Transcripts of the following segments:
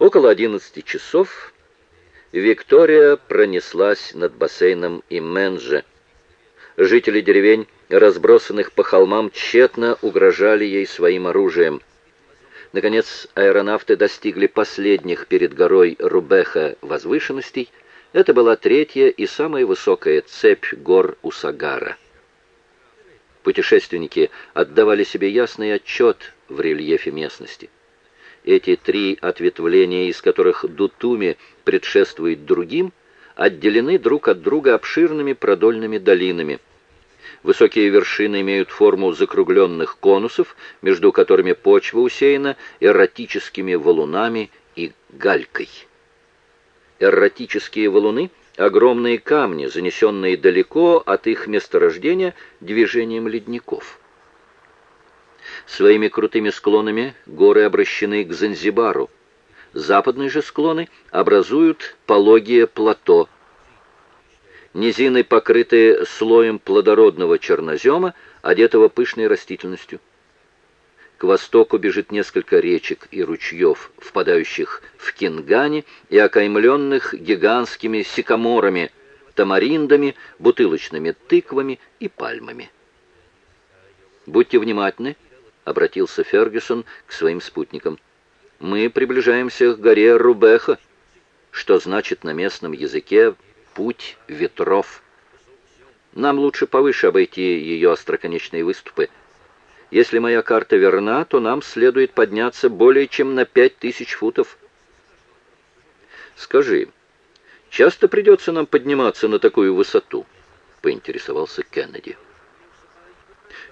Около 11 часов Виктория пронеслась над бассейном Именже. Жители деревень, разбросанных по холмам, тщетно угрожали ей своим оружием. Наконец, аэронавты достигли последних перед горой Рубеха возвышенностей. Это была третья и самая высокая цепь гор Усагара. Путешественники отдавали себе ясный отчет в рельефе местности. Эти три ответвления, из которых Дутуми предшествует другим, отделены друг от друга обширными продольными долинами. Высокие вершины имеют форму закругленных конусов, между которыми почва усеяна эротическими валунами и галькой. Эротические валуны — огромные камни, занесенные далеко от их месторождения движением ледников. Своими крутыми склонами горы обращены к Занзибару. Западные же склоны образуют пологие плато. Низины, покрытые слоем плодородного чернозема, одетого пышной растительностью. К востоку бежит несколько речек и ручьев, впадающих в Кингани и окаймленных гигантскими сикаморами, тамариндами, бутылочными тыквами и пальмами. Будьте внимательны, обратился Фергюсон к своим спутникам. «Мы приближаемся к горе Рубеха, что значит на местном языке «путь ветров». Нам лучше повыше обойти ее остроконечные выступы. Если моя карта верна, то нам следует подняться более чем на пять тысяч футов. Скажи, часто придется нам подниматься на такую высоту?» — поинтересовался Кеннеди.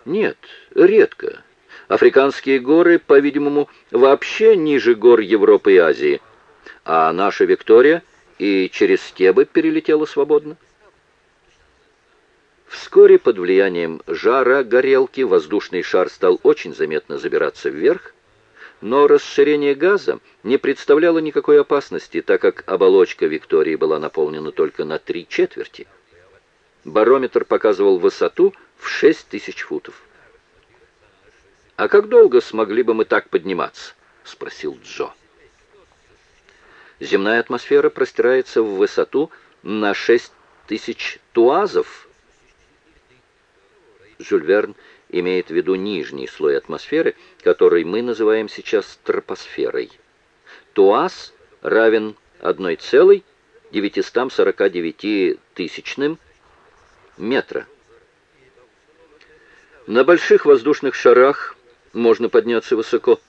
«Нет, редко. Африканские горы, по-видимому, вообще ниже гор Европы и Азии, а наша Виктория и через Стебы перелетела свободно. Вскоре под влиянием жара горелки воздушный шар стал очень заметно забираться вверх, но расширение газа не представляло никакой опасности, так как оболочка Виктории была наполнена только на три четверти. Барометр показывал высоту в 6 тысяч футов. «А как долго смогли бы мы так подниматься?» — спросил Джо. Земная атмосфера простирается в высоту на шесть тысяч туазов. Жюль Верн имеет в виду нижний слой атмосферы, который мы называем сейчас тропосферой. Туаз равен 1,949 тысячным метра. На больших воздушных шарах можно подняться высоко.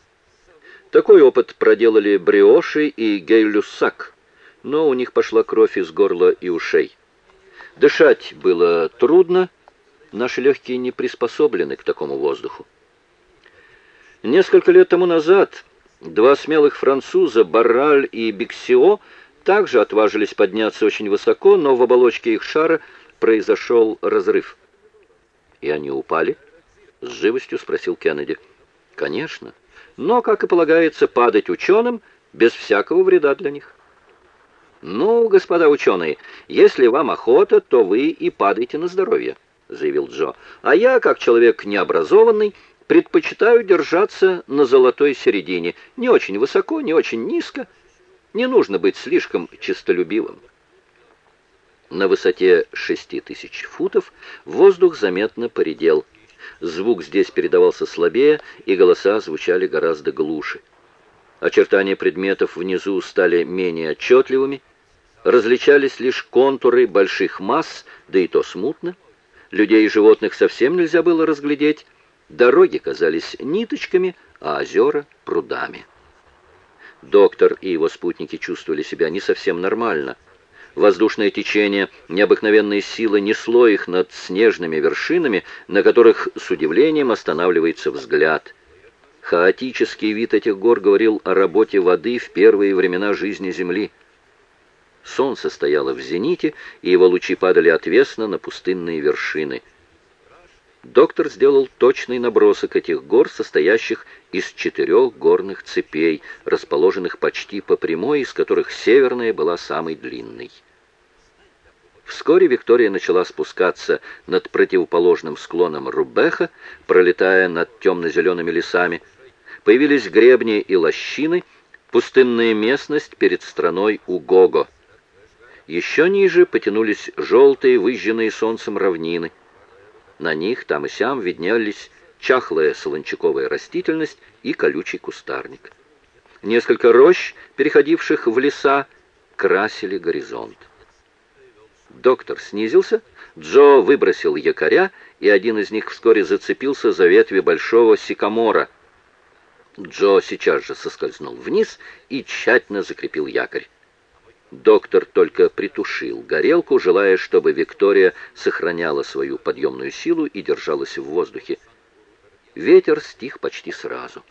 Такой опыт проделали Бриоши и Гейлюсак, но у них пошла кровь из горла и ушей. Дышать было трудно, наши легкие не приспособлены к такому воздуху. Несколько лет тому назад два смелых француза, Барраль и Биксио, также отважились подняться очень высоко, но в оболочке их шара произошел разрыв. И они упали? С живостью спросил Кеннеди. Конечно. Но, как и полагается, падать ученым без всякого вреда для них. «Ну, господа ученые, если вам охота, то вы и падайте на здоровье», — заявил Джо. «А я, как человек необразованный, предпочитаю держаться на золотой середине. Не очень высоко, не очень низко. Не нужно быть слишком честолюбивым». На высоте шести тысяч футов воздух заметно поредел — Звук здесь передавался слабее, и голоса звучали гораздо глуше. Очертания предметов внизу стали менее отчетливыми, различались лишь контуры больших масс, да и то смутно. Людей и животных совсем нельзя было разглядеть, дороги казались ниточками, а озера — прудами. Доктор и его спутники чувствовали себя не совсем нормально — Воздушное течение необыкновенной силы несло их над снежными вершинами, на которых с удивлением останавливается взгляд. Хаотический вид этих гор говорил о работе воды в первые времена жизни Земли. Солнце стояло в зените, и его лучи падали отвесно на пустынные вершины. Доктор сделал точный набросок этих гор, состоящих из четырех горных цепей, расположенных почти по прямой, из которых северная была самой длинной. Вскоре Виктория начала спускаться над противоположным склоном Рубеха, пролетая над темно-зелеными лесами. Появились гребни и лощины, Пустынная местность перед страной Угого. Еще ниже потянулись желтые, выжженные солнцем равнины. На них там и сям виднелись чахлая солончаковая растительность и колючий кустарник. Несколько рощ, переходивших в леса, красили горизонт. Доктор снизился, Джо выбросил якоря, и один из них вскоре зацепился за ветви большого сикамора. Джо сейчас же соскользнул вниз и тщательно закрепил якорь. Доктор только притушил горелку, желая, чтобы Виктория сохраняла свою подъемную силу и держалась в воздухе. Ветер стих почти сразу.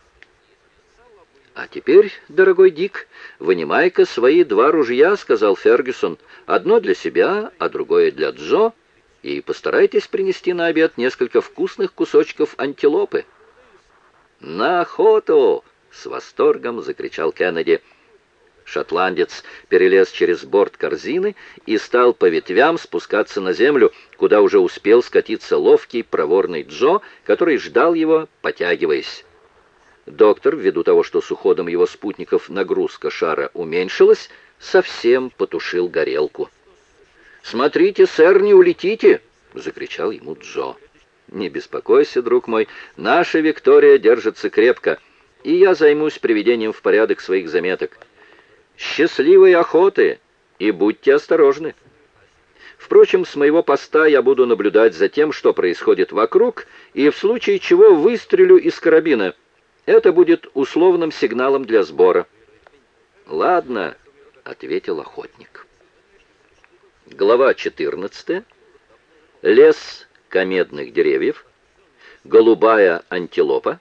«А теперь, дорогой Дик, вынимай-ка свои два ружья», — сказал Фергюсон. «Одно для себя, а другое для Джо. И постарайтесь принести на обед несколько вкусных кусочков антилопы». «На охоту!» — с восторгом закричал Кеннеди. Шотландец перелез через борт корзины и стал по ветвям спускаться на землю, куда уже успел скатиться ловкий, проворный Джо, который ждал его, потягиваясь. Доктор, ввиду того, что с уходом его спутников нагрузка шара уменьшилась, совсем потушил горелку. «Смотрите, сэр, не улетите!» — закричал ему Джо. «Не беспокойся, друг мой, наша Виктория держится крепко, и я займусь приведением в порядок своих заметок». Счастливой охоты и будьте осторожны. Впрочем, с моего поста я буду наблюдать за тем, что происходит вокруг, и в случае чего выстрелю из карабина. Это будет условным сигналом для сбора. «Ладно», — ответил охотник. Глава 14. Лес комедных деревьев. Голубая антилопа.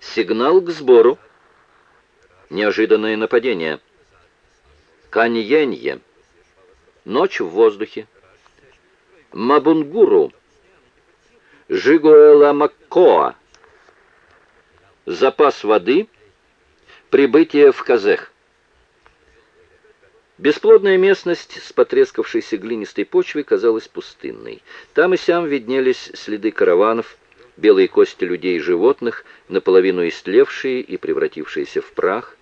Сигнал к сбору. Неожиданное нападение. Каньенье. Ночь в воздухе. Мабунгуру. Жигуэла-Маккоа. Запас воды. Прибытие в Казех. Бесплодная местность с потрескавшейся глинистой почвой казалась пустынной. Там и сям виднелись следы караванов, белые кости людей и животных, наполовину истлевшие и превратившиеся в прах.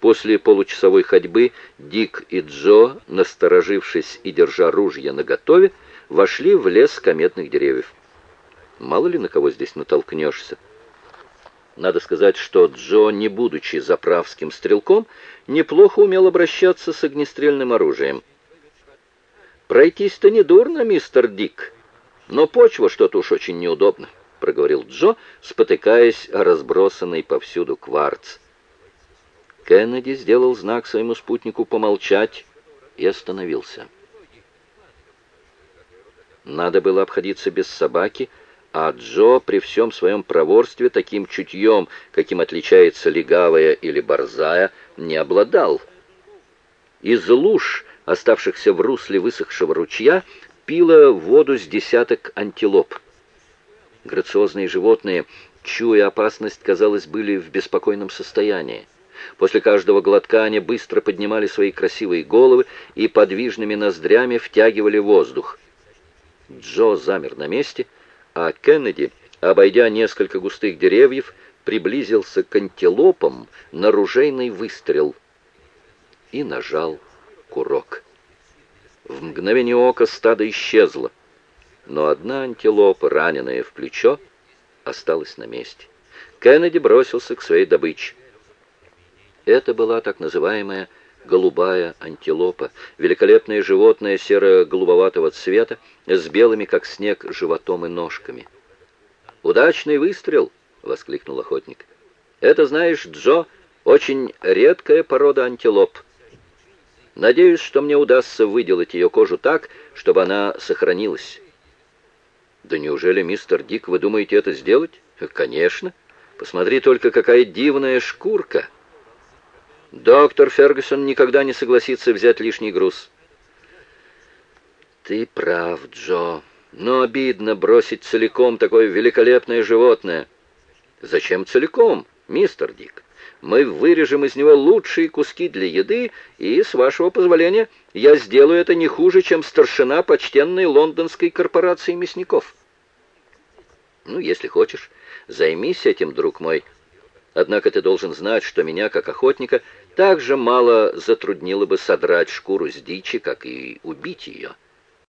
После получасовой ходьбы Дик и Джо, насторожившись и держа ружья наготове, вошли в лес кометных деревьев. Мало ли на кого здесь натолкнешься. Надо сказать, что Джо, не будучи заправским стрелком, неплохо умел обращаться с огнестрельным оружием. «Пройтись-то недурно, мистер Дик, но почва что-то уж очень неудобно», — проговорил Джо, спотыкаясь о разбросанный повсюду кварц. Кеннеди сделал знак своему спутнику помолчать и остановился. Надо было обходиться без собаки, а Джо при всем своем проворстве таким чутьем, каким отличается легавая или борзая, не обладал. Из луж, оставшихся в русле высохшего ручья, пила воду с десяток антилоп. Грациозные животные, чуя опасность, казалось, были в беспокойном состоянии. После каждого глотка они быстро поднимали свои красивые головы и подвижными ноздрями втягивали воздух. Джо замер на месте, а Кеннеди, обойдя несколько густых деревьев, приблизился к антилопам на ружейный выстрел и нажал курок. В мгновение ока стадо исчезло, но одна антилопа, раненая в плечо, осталась на месте. Кеннеди бросился к своей добыче. Это была так называемая голубая антилопа, великолепное животное серо-голубоватого цвета с белыми, как снег, животом и ножками. «Удачный выстрел!» — воскликнул охотник. «Это, знаешь, Джо, очень редкая порода антилоп. Надеюсь, что мне удастся выделать ее кожу так, чтобы она сохранилась». «Да неужели, мистер Дик, вы думаете это сделать?» «Конечно. Посмотри только, какая дивная шкурка!» Доктор Фергюсон никогда не согласится взять лишний груз. Ты прав, Джо. Но обидно бросить целиком такое великолепное животное. Зачем целиком, мистер Дик? Мы вырежем из него лучшие куски для еды, и, с вашего позволения, я сделаю это не хуже, чем старшина почтенной лондонской корпорации мясников. Ну, если хочешь, займись этим, друг мой, Однако ты должен знать, что меня, как охотника, так же мало затруднило бы содрать шкуру с дичи, как и убить ее.